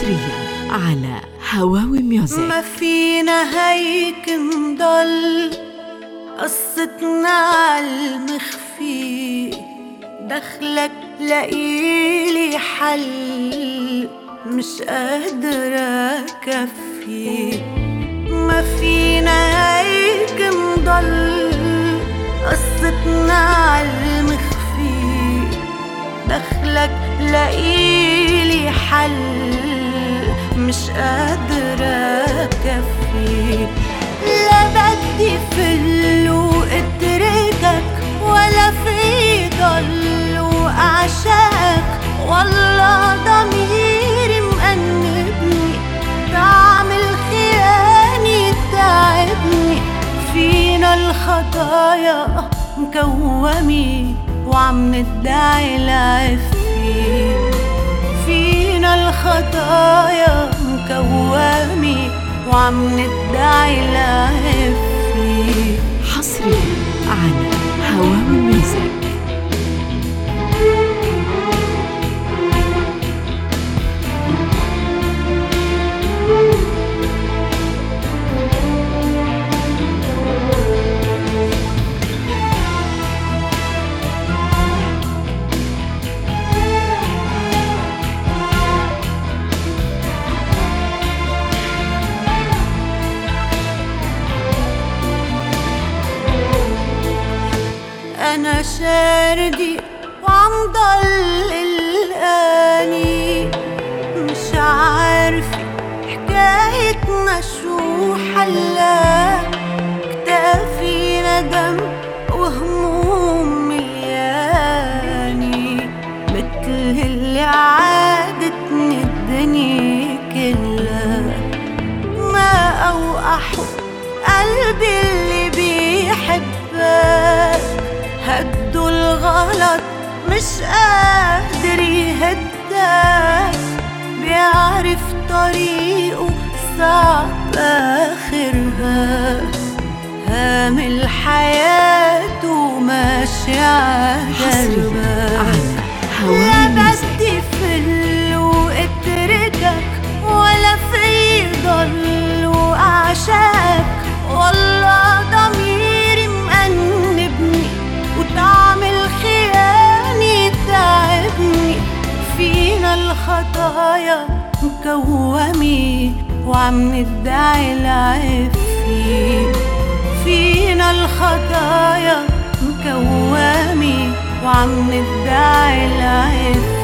حصريا على هواوي ميوزك. ما فينا هيك نضل قصتنا عالمخفي دخلك لقيلي حل مش قادرة كفي ما فينا هيك نضل قصتنا عالمخفي دخلك لقيلي حل مش قادرة كفي لا بدي فل واتركك ولا في ضل واعشاك والله ضميري مأنبني تعمل خياني تعبني. فينا الخطايا مكومي وعم ندعي العفي فينا الخطايا مكومي وعم ندعي العفي حصريا على هواوي ميوزك أنا شاردي وعم ضل الآني. مش عارفة حكايتنا شو حلا كتافي ندم وهموم ملياني مثل اللي عادتني الدنيا كلها. ما أوقح قلبي اللي بيحبك هدوا الغلط مش قادر يهدك. بيعرف طريقه صعب آخرها. هامل حياته ماشي عجربك الخطايا مكومي وعم ندعي العفي فينا الخطايا مكومي وعم ندعي العفي